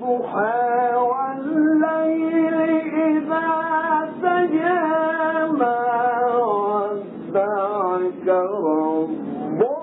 والضحى والليل إذا ودعك ربك